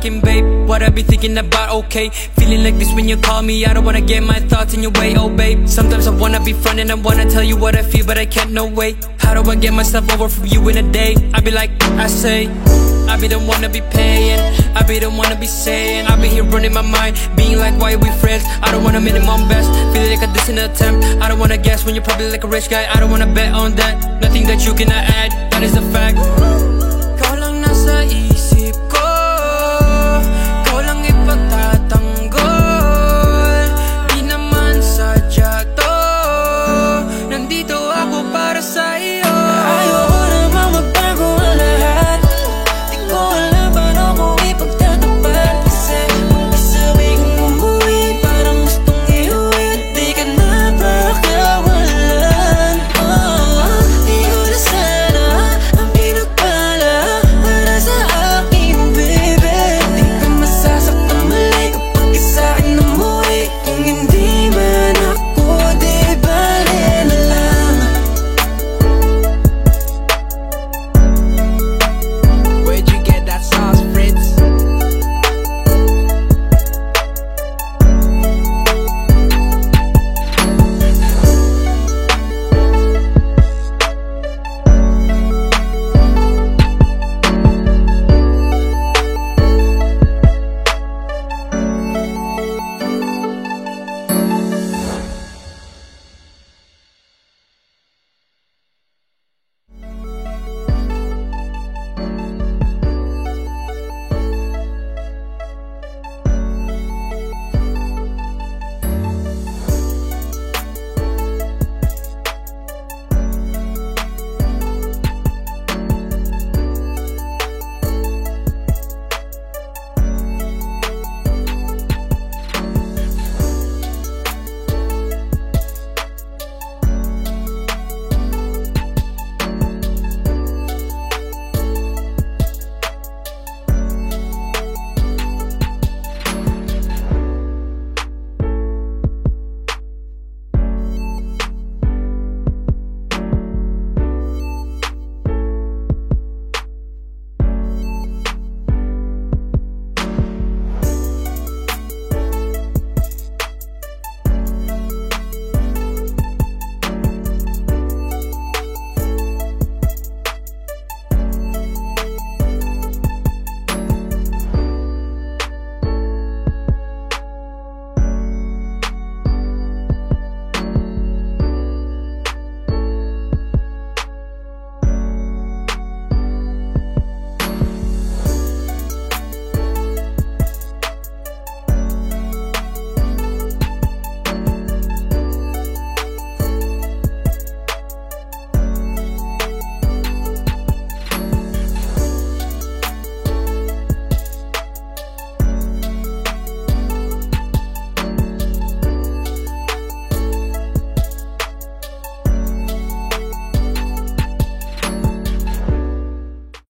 talking, babe? What I be thinking about, okay? Feeling like this when you call me, I don't wanna get my thoughts in your way, oh babe. Sometimes I wanna be front and I wanna tell you what I feel, but I can't, no way. How do I get myself over from you in a day? I be like, I say, I be the one to be paying, I be the one to be saying, I be here running my mind, being like, why are we friends? I don't wanna minimum best, feeling like a decent attempt. I don't wanna guess when you're probably like a rich guy, I don't wanna bet on that. Nothing that you cannot add, that is a fact. Nasa